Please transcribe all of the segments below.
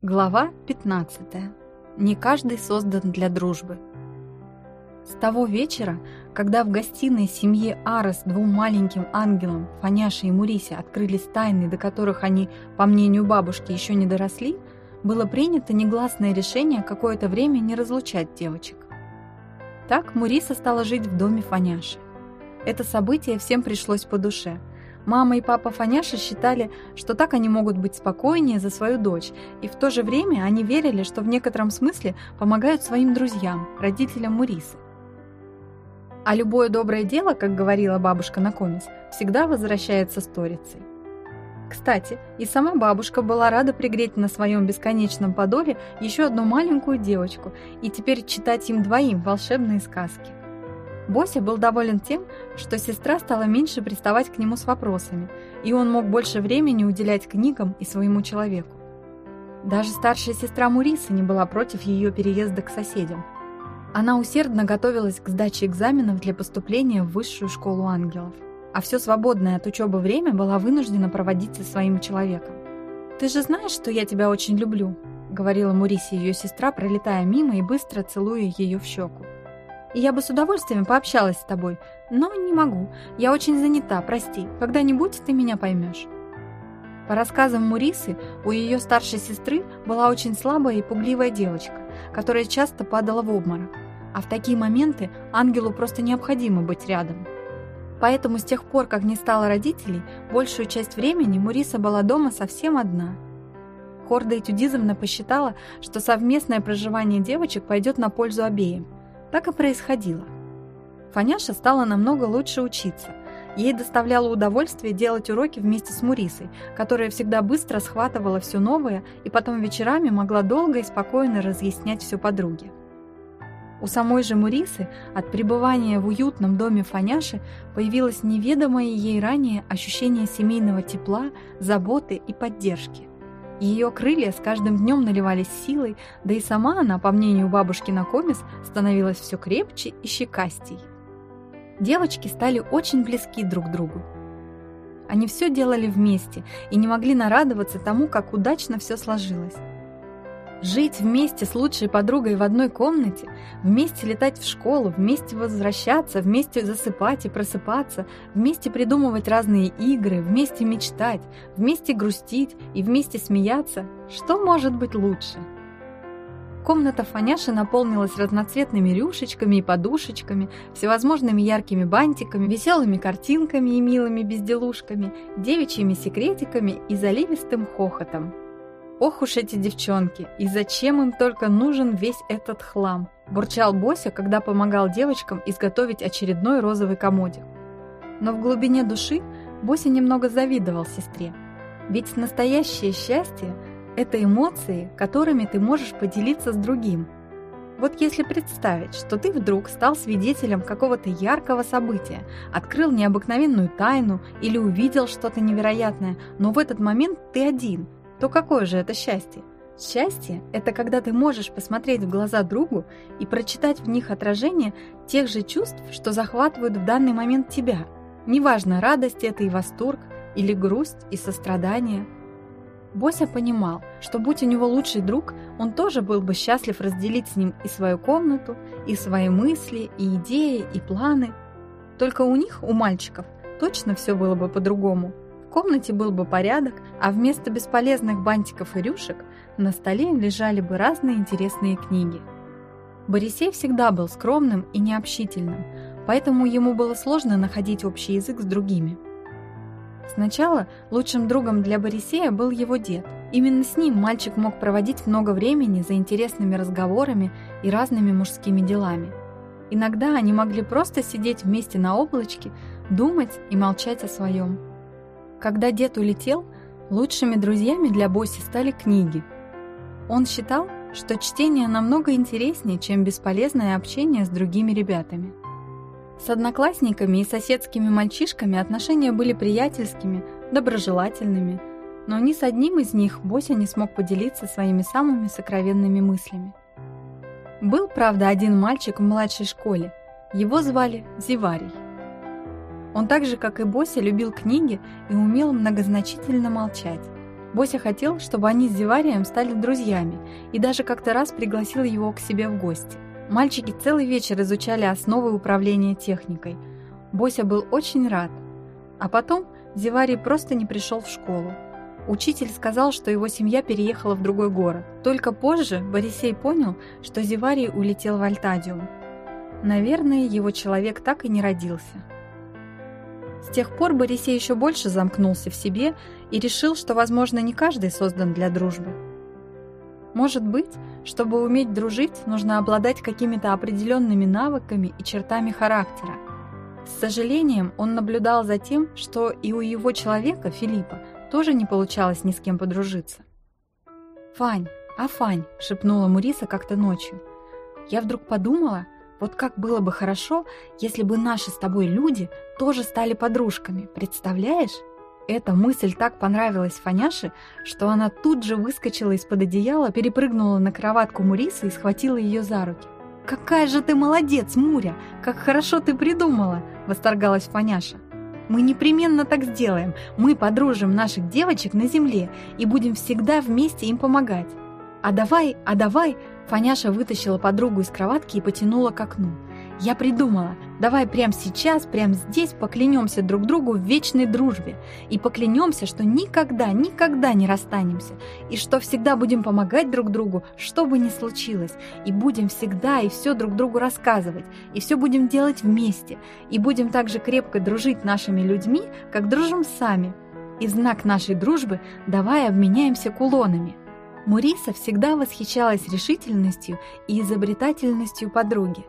Глава 15. Не каждый создан для дружбы. С того вечера, когда в гостиной семьи Арес двум маленьким ангелам, Фаняше и Мурисе, открылись тайны, до которых они, по мнению бабушки, еще не доросли, было принято негласное решение какое-то время не разлучать девочек. Так Муриса стала жить в доме Фаняши. Это событие всем пришлось по душе – Мама и папа Фаняша считали, что так они могут быть спокойнее за свою дочь, и в то же время они верили, что в некотором смысле помогают своим друзьям, родителям Мурисы. А любое доброе дело, как говорила бабушка Накомис, всегда возвращается сторицей. Кстати, и сама бабушка была рада пригреть на своем бесконечном подоле еще одну маленькую девочку и теперь читать им двоим волшебные сказки. Бося был доволен тем, что сестра стала меньше приставать к нему с вопросами, и он мог больше времени уделять книгам и своему человеку. Даже старшая сестра Муриса не была против ее переезда к соседям. Она усердно готовилась к сдаче экзаменов для поступления в высшую школу ангелов, а все свободное от учебы время была вынуждена проводить со своим человеком. «Ты же знаешь, что я тебя очень люблю», — говорила Мурисе ее сестра, пролетая мимо и быстро целуя ее в щеку я бы с удовольствием пообщалась с тобой, но не могу. Я очень занята, прости. Когда-нибудь ты меня поймешь». По рассказам Мурисы, у ее старшей сестры была очень слабая и пугливая девочка, которая часто падала в обморок. А в такие моменты ангелу просто необходимо быть рядом. Поэтому с тех пор, как не стало родителей, большую часть времени Муриса была дома совсем одна. Хорда Этюдизовна посчитала, что совместное проживание девочек пойдет на пользу обеим – так и происходило. Фаняша стала намного лучше учиться. Ей доставляло удовольствие делать уроки вместе с Мурисой, которая всегда быстро схватывала все новое и потом вечерами могла долго и спокойно разъяснять все подруге. У самой же Мурисы от пребывания в уютном доме Фаняши появилось неведомое ей ранее ощущение семейного тепла, заботы и поддержки. Ее крылья с каждым днем наливались силой, да и сама она, по мнению бабушки Накомис, становилась все крепче и щекастей. Девочки стали очень близки друг к другу. Они все делали вместе и не могли нарадоваться тому, как удачно все сложилось. Жить вместе с лучшей подругой в одной комнате, вместе летать в школу, вместе возвращаться, вместе засыпать и просыпаться, вместе придумывать разные игры, вместе мечтать, вместе грустить и вместе смеяться. Что может быть лучше? Комната Фаняши наполнилась разноцветными рюшечками и подушечками, всевозможными яркими бантиками, веселыми картинками и милыми безделушками, девичьими секретиками и заливистым хохотом. Ох уж эти девчонки, и зачем им только нужен весь этот хлам? Бурчал Бося, когда помогал девочкам изготовить очередной розовый комодик. Но в глубине души Бося немного завидовал сестре. Ведь настоящее счастье – это эмоции, которыми ты можешь поделиться с другим. Вот если представить, что ты вдруг стал свидетелем какого-то яркого события, открыл необыкновенную тайну или увидел что-то невероятное, но в этот момент ты один – то какое же это счастье? Счастье – это когда ты можешь посмотреть в глаза другу и прочитать в них отражение тех же чувств, что захватывают в данный момент тебя. Неважно, радость это и восторг, или грусть и сострадание. Бося понимал, что будь у него лучший друг, он тоже был бы счастлив разделить с ним и свою комнату, и свои мысли, и идеи, и планы. Только у них, у мальчиков, точно все было бы по-другому – комнате был бы порядок, а вместо бесполезных бантиков и рюшек на столе лежали бы разные интересные книги. Борисей всегда был скромным и необщительным, поэтому ему было сложно находить общий язык с другими. Сначала лучшим другом для Борисея был его дед. Именно с ним мальчик мог проводить много времени за интересными разговорами и разными мужскими делами. Иногда они могли просто сидеть вместе на облачке, думать и молчать о своем. Когда дед улетел, лучшими друзьями для Боси стали книги. Он считал, что чтение намного интереснее, чем бесполезное общение с другими ребятами. С одноклассниками и соседскими мальчишками отношения были приятельскими, доброжелательными, но ни с одним из них Бося не смог поделиться своими самыми сокровенными мыслями. Был, правда, один мальчик в младшей школе. Его звали Зиварий. Он так же, как и Бося, любил книги и умел многозначительно молчать. Бося хотел, чтобы они с Зеварием стали друзьями и даже как-то раз пригласил его к себе в гости. Мальчики целый вечер изучали основы управления техникой. Бося был очень рад. А потом Зеварий просто не пришел в школу. Учитель сказал, что его семья переехала в другой город. Только позже Борисей понял, что Зеварий улетел в Альтадиум. Наверное, его человек так и не родился. С тех пор Борисей еще больше замкнулся в себе и решил, что, возможно, не каждый создан для дружбы. Может быть, чтобы уметь дружить, нужно обладать какими-то определенными навыками и чертами характера. С сожалением он наблюдал за тем, что и у его человека, Филиппа, тоже не получалось ни с кем подружиться. «Фань, а Фань!» — шепнула Муриса как-то ночью. «Я вдруг подумала, вот как было бы хорошо, если бы наши с тобой люди тоже стали подружками, представляешь?» Эта мысль так понравилась Фаняше, что она тут же выскочила из-под одеяла, перепрыгнула на кроватку Мурисы и схватила ее за руки. «Какая же ты молодец, Муря! Как хорошо ты придумала!» – восторгалась Фаняша. «Мы непременно так сделаем. Мы подружим наших девочек на земле и будем всегда вместе им помогать. А давай, а давай!» Фаняша вытащила подругу из кроватки и потянула к окну. Я придумала. Давай прямо сейчас, прямо здесь поклянемся друг другу в вечной дружбе. И поклянемся, что никогда, никогда не расстанемся. И что всегда будем помогать друг другу, что бы ни случилось. И будем всегда и все друг другу рассказывать. И все будем делать вместе. И будем также крепко дружить нашими людьми, как дружим сами. И знак нашей дружбы давай обменяемся кулонами. Муриса всегда восхищалась решительностью и изобретательностью подруги.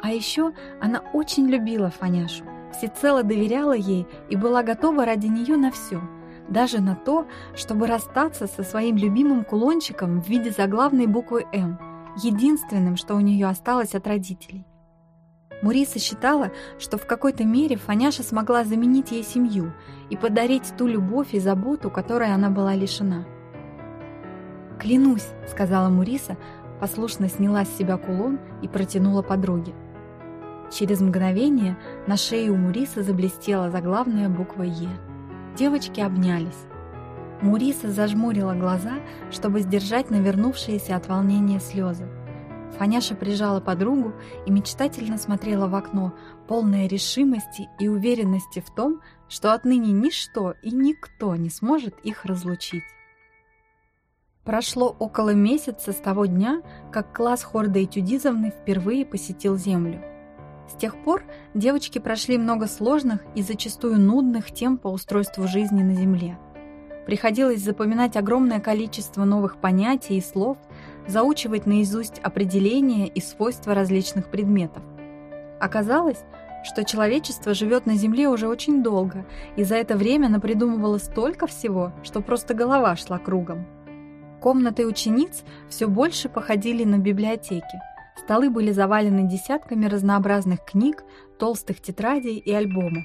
А еще она очень любила Фаняшу, всецело доверяла ей и была готова ради нее на все, даже на то, чтобы расстаться со своим любимым кулончиком в виде заглавной буквы «М», единственным, что у нее осталось от родителей. Муриса считала, что в какой-то мере Фаняша смогла заменить ей семью и подарить ту любовь и заботу, которой она была лишена. «Клянусь», — сказала Муриса, послушно сняла с себя кулон и протянула подруге. Через мгновение на шее у Муриса заблестела заглавная буква «Е». Девочки обнялись. Муриса зажмурила глаза, чтобы сдержать навернувшиеся от волнения слезы. Фаняша прижала подругу и мечтательно смотрела в окно, полная решимости и уверенности в том, что отныне ничто и никто не сможет их разлучить. Прошло около месяца с того дня, как класс Хорда Этюдизовны впервые посетил Землю. С тех пор девочки прошли много сложных и зачастую нудных тем по устройству жизни на Земле. Приходилось запоминать огромное количество новых понятий и слов, заучивать наизусть определения и свойства различных предметов. Оказалось, что человечество живет на Земле уже очень долго, и за это время напридумывало столько всего, что просто голова шла кругом. Комнаты учениц все больше походили на библиотеки – Столы были завалены десятками разнообразных книг, толстых тетрадей и альбомов.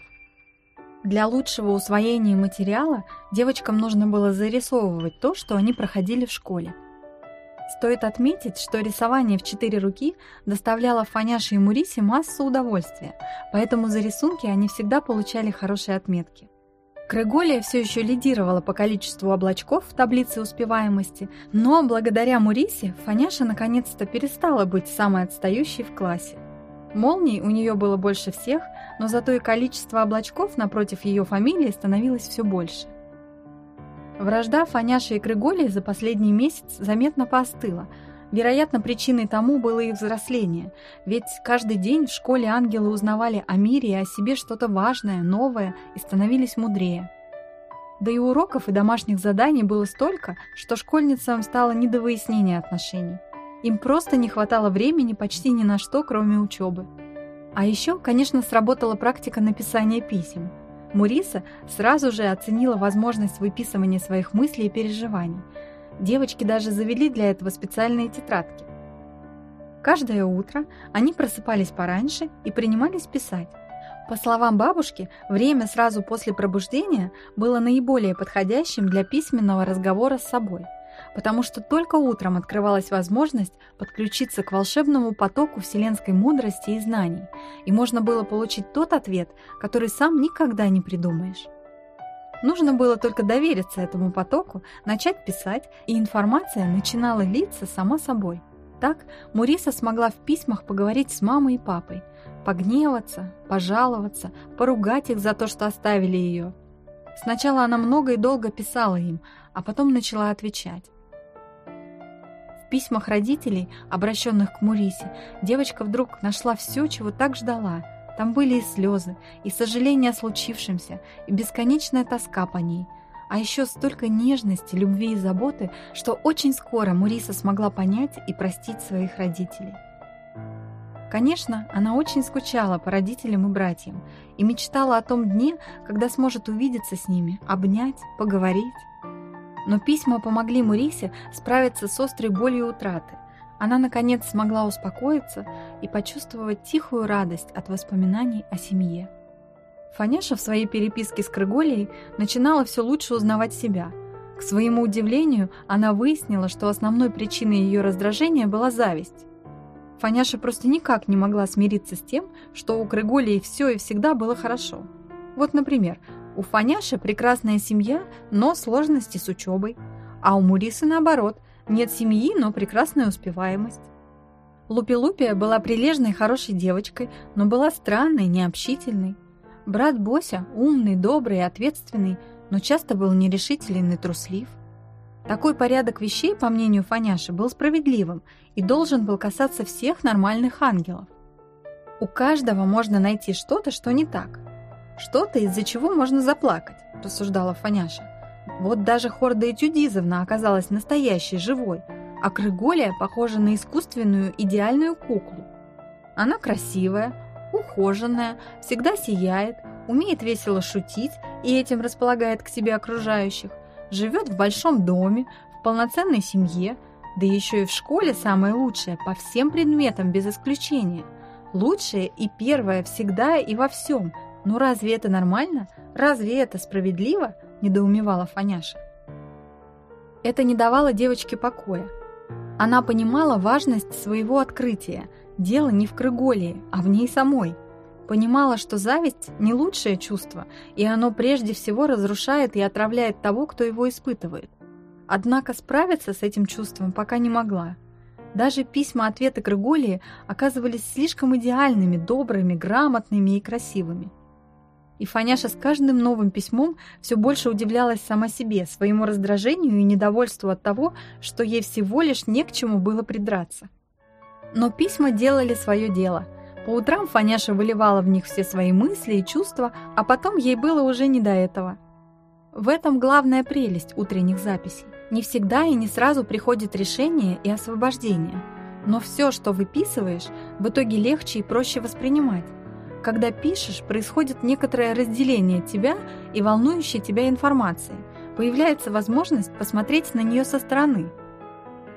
Для лучшего усвоения материала девочкам нужно было зарисовывать то, что они проходили в школе. Стоит отметить, что рисование в четыре руки доставляло Фаняше и Мурисе массу удовольствия, поэтому за рисунки они всегда получали хорошие отметки. Крыголия все еще лидировала по количеству облачков в таблице успеваемости, но благодаря Мурисе Фаняша наконец-то перестала быть самой отстающей в классе. Молний у нее было больше всех, но зато и количество облачков напротив ее фамилии становилось все больше. Вражда Фаняши и Крыголии за последний месяц заметно поостыла – Вероятно, причиной тому было их взросление, ведь каждый день в школе ангелы узнавали о мире и о себе что-то важное, новое и становились мудрее. Да и уроков и домашних заданий было столько, что школьницам стало не до выяснения отношений. Им просто не хватало времени почти ни на что, кроме учебы. А еще, конечно, сработала практика написания писем. Муриса сразу же оценила возможность выписывания своих мыслей и переживаний – Девочки даже завели для этого специальные тетрадки. Каждое утро они просыпались пораньше и принимались писать. По словам бабушки, время сразу после пробуждения было наиболее подходящим для письменного разговора с собой, потому что только утром открывалась возможность подключиться к волшебному потоку вселенской мудрости и знаний, и можно было получить тот ответ, который сам никогда не придумаешь. Нужно было только довериться этому потоку, начать писать, и информация начинала литься сама собой. Так Муриса смогла в письмах поговорить с мамой и папой, погневаться, пожаловаться, поругать их за то, что оставили ее. Сначала она много и долго писала им, а потом начала отвечать. В письмах родителей, обращенных к Мурисе, девочка вдруг нашла все, чего так ждала – там были и слезы, и сожаление о случившемся, и бесконечная тоска по ней, а еще столько нежности, любви и заботы, что очень скоро Муриса смогла понять и простить своих родителей. Конечно, она очень скучала по родителям и братьям и мечтала о том дне, когда сможет увидеться с ними, обнять, поговорить. Но письма помогли Мурисе справиться с острой болью утраты, она, наконец, смогла успокоиться и почувствовать тихую радость от воспоминаний о семье. Фаняша в своей переписке с Крыголией начинала все лучше узнавать себя. К своему удивлению, она выяснила, что основной причиной ее раздражения была зависть. Фаняша просто никак не могла смириться с тем, что у Крыголии все и всегда было хорошо. Вот, например, у Фаняши прекрасная семья, но сложности с учебой, а у Мурисы наоборот – нет семьи, но прекрасная успеваемость. Лупи-Лупия была прилежной, хорошей девочкой, но была странной, необщительной. Брат Бося умный, добрый и ответственный, но часто был нерешителен и труслив. Такой порядок вещей, по мнению Фаняши, был справедливым и должен был касаться всех нормальных ангелов. У каждого можно найти что-то, что не так. Что-то, из-за чего можно заплакать, рассуждала Фаняша. Вот даже Хорда Этюдизовна оказалась настоящей, живой, а Крыголия похожа на искусственную идеальную куклу. Она красивая, ухоженная, всегда сияет, умеет весело шутить и этим располагает к себе окружающих, живет в большом доме, в полноценной семье, да еще и в школе самое лучшее по всем предметам без исключения. Лучшее и первое всегда и во всем. Ну разве это нормально? Разве это справедливо? – недоумевала Фаняша. Это не давало девочке покоя. Она понимала важность своего открытия. Дело не в Крыголии, а в ней самой. Понимала, что зависть – не лучшее чувство, и оно прежде всего разрушает и отравляет того, кто его испытывает. Однако справиться с этим чувством пока не могла. Даже письма-ответы Крыголии оказывались слишком идеальными, добрыми, грамотными и красивыми. И Фаняша с каждым новым письмом все больше удивлялась сама себе, своему раздражению и недовольству от того, что ей всего лишь не к чему было придраться. Но письма делали свое дело. По утрам Фаняша выливала в них все свои мысли и чувства, а потом ей было уже не до этого. В этом главная прелесть утренних записей. Не всегда и не сразу приходит решение и освобождение. Но все, что выписываешь, в итоге легче и проще воспринимать. Когда пишешь, происходит некоторое разделение тебя и волнующей тебя информации. Появляется возможность посмотреть на нее со стороны.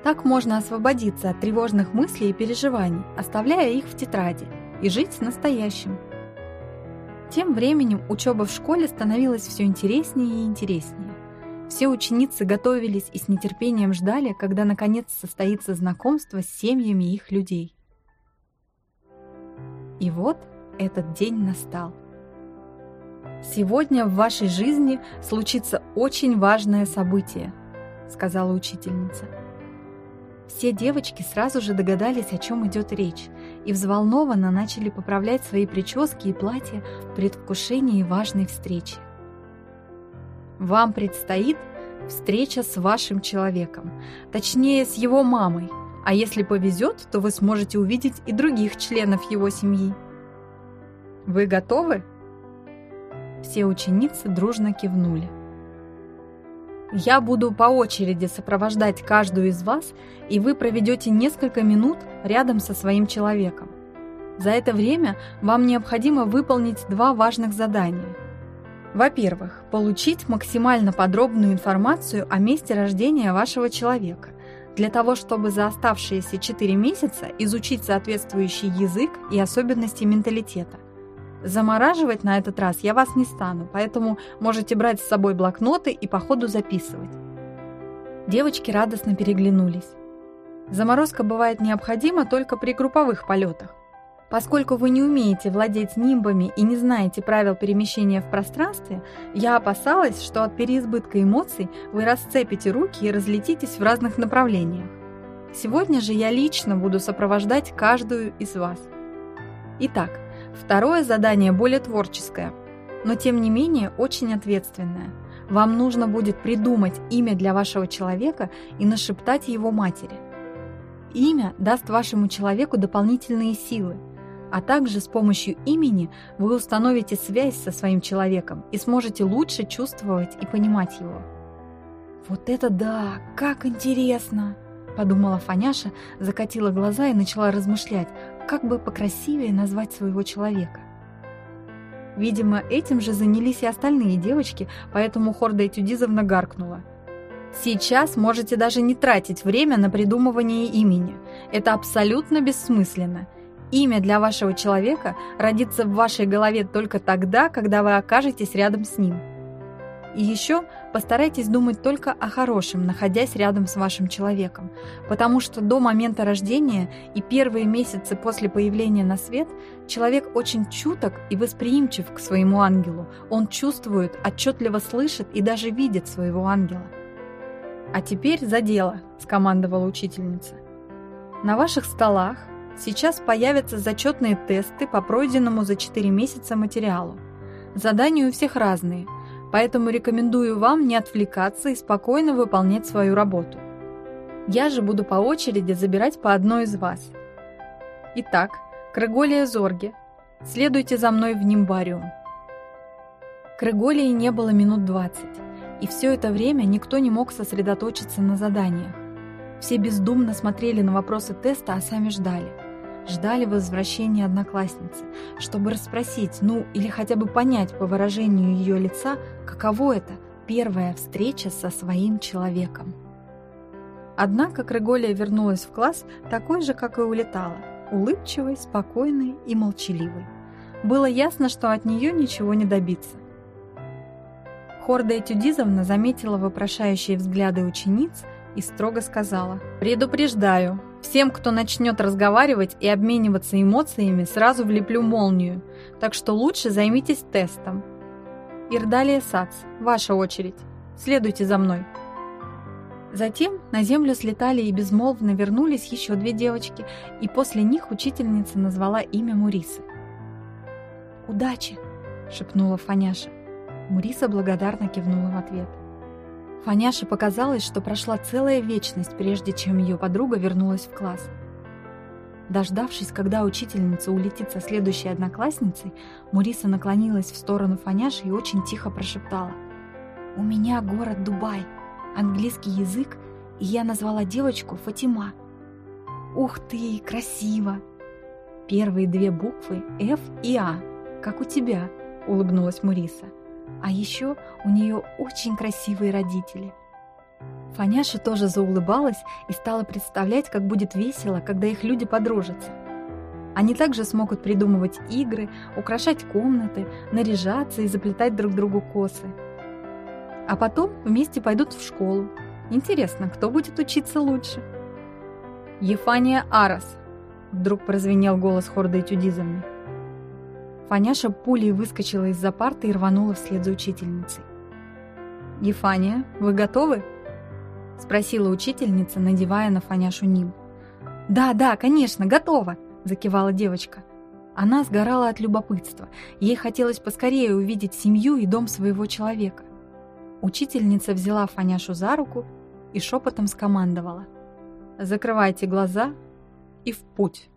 Так можно освободиться от тревожных мыслей и переживаний, оставляя их в тетради, и жить настоящим. Тем временем учеба в школе становилась все интереснее и интереснее. Все ученицы готовились и с нетерпением ждали, когда наконец состоится знакомство с семьями их людей. И вот этот день настал. «Сегодня в вашей жизни случится очень важное событие», — сказала учительница. Все девочки сразу же догадались, о чем идет речь, и взволнованно начали поправлять свои прически и платья в предвкушении важной встречи. Вам предстоит встреча с вашим человеком, точнее, с его мамой, а если повезет, то вы сможете увидеть и других членов его семьи. Вы готовы?» Все ученицы дружно кивнули. «Я буду по очереди сопровождать каждую из вас, и вы проведете несколько минут рядом со своим человеком. За это время вам необходимо выполнить два важных задания. Во-первых, получить максимально подробную информацию о месте рождения вашего человека, для того, чтобы за оставшиеся 4 месяца изучить соответствующий язык и особенности менталитета. Замораживать на этот раз я вас не стану, поэтому можете брать с собой блокноты и по ходу записывать. Девочки радостно переглянулись. Заморозка бывает необходима только при групповых полетах. Поскольку вы не умеете владеть нимбами и не знаете правил перемещения в пространстве, я опасалась, что от переизбытка эмоций вы расцепите руки и разлетитесь в разных направлениях. Сегодня же я лично буду сопровождать каждую из вас. Итак, второе задание более творческое, но тем не менее очень ответственное. Вам нужно будет придумать имя для вашего человека и нашептать его матери. Имя даст вашему человеку дополнительные силы – а также с помощью имени вы установите связь со своим человеком и сможете лучше чувствовать и понимать его. «Вот это да! Как интересно!» – подумала Фаняша, закатила глаза и начала размышлять, как бы покрасивее назвать своего человека. Видимо, этим же занялись и остальные девочки, поэтому Хорда Этюдизовна гаркнула. Сейчас можете даже не тратить время на придумывание имени. Это абсолютно бессмысленно – Имя для вашего человека родится в вашей голове только тогда, когда вы окажетесь рядом с ним. И еще постарайтесь думать только о хорошем, находясь рядом с вашим человеком, потому что до момента рождения и первые месяцы после появления на свет человек очень чуток и восприимчив к своему ангелу. Он чувствует, отчетливо слышит и даже видит своего ангела. «А теперь за дело», – скомандовала учительница. «На ваших столах Сейчас появятся зачетные тесты по пройденному за 4 месяца материалу. Задания у всех разные, поэтому рекомендую вам не отвлекаться и спокойно выполнять свою работу. Я же буду по очереди забирать по одной из вас. Итак, Крыголия Зорге, следуйте за мной в Нимбариум. Крыголии не было минут 20, и все это время никто не мог сосредоточиться на заданиях. Все бездумно смотрели на вопросы теста, а сами ждали – ждали возвращения одноклассницы, чтобы расспросить, ну или хотя бы понять по выражению ее лица, каково это – первая встреча со своим человеком. Однако Крыголия вернулась в класс такой же, как и улетала, улыбчивой, спокойной и молчаливой. Было ясно, что от нее ничего не добиться. Хорда Этюдизовна заметила вопрошающие взгляды учениц и строго сказала «Предупреждаю, Всем, кто начнет разговаривать и обмениваться эмоциями, сразу влеплю молнию, так что лучше займитесь тестом. Ирдалия Сац, ваша очередь. Следуйте за мной. Затем на землю слетали и безмолвно вернулись еще две девочки, и после них учительница назвала имя Мурисы. «Удачи!» – шепнула Фаняша. Муриса благодарно кивнула в ответ. Фаняше показалось, что прошла целая вечность, прежде чем ее подруга вернулась в класс. Дождавшись, когда учительница улетит со следующей одноклассницей, Муриса наклонилась в сторону Фаняши и очень тихо прошептала. «У меня город Дубай, английский язык, и я назвала девочку Фатима». «Ух ты, красиво!» «Первые две буквы – F и А, как у тебя», – улыбнулась Муриса. А еще у нее очень красивые родители. Фаняша тоже заулыбалась и стала представлять, как будет весело, когда их люди подружатся. Они также смогут придумывать игры, украшать комнаты, наряжаться и заплетать друг другу косы. А потом вместе пойдут в школу. Интересно, кто будет учиться лучше? «Ефания Арас!» – вдруг прозвенел голос Хорды Тюдизовны. Фаняша пулей выскочила из-за парты и рванула вслед за учительницей. «Ефания, вы готовы?» – спросила учительница, надевая на Фаняшу Ним. «Да, да, конечно, готова!» – закивала девочка. Она сгорала от любопытства. Ей хотелось поскорее увидеть семью и дом своего человека. Учительница взяла Фаняшу за руку и шепотом скомандовала. «Закрывайте глаза и в путь!»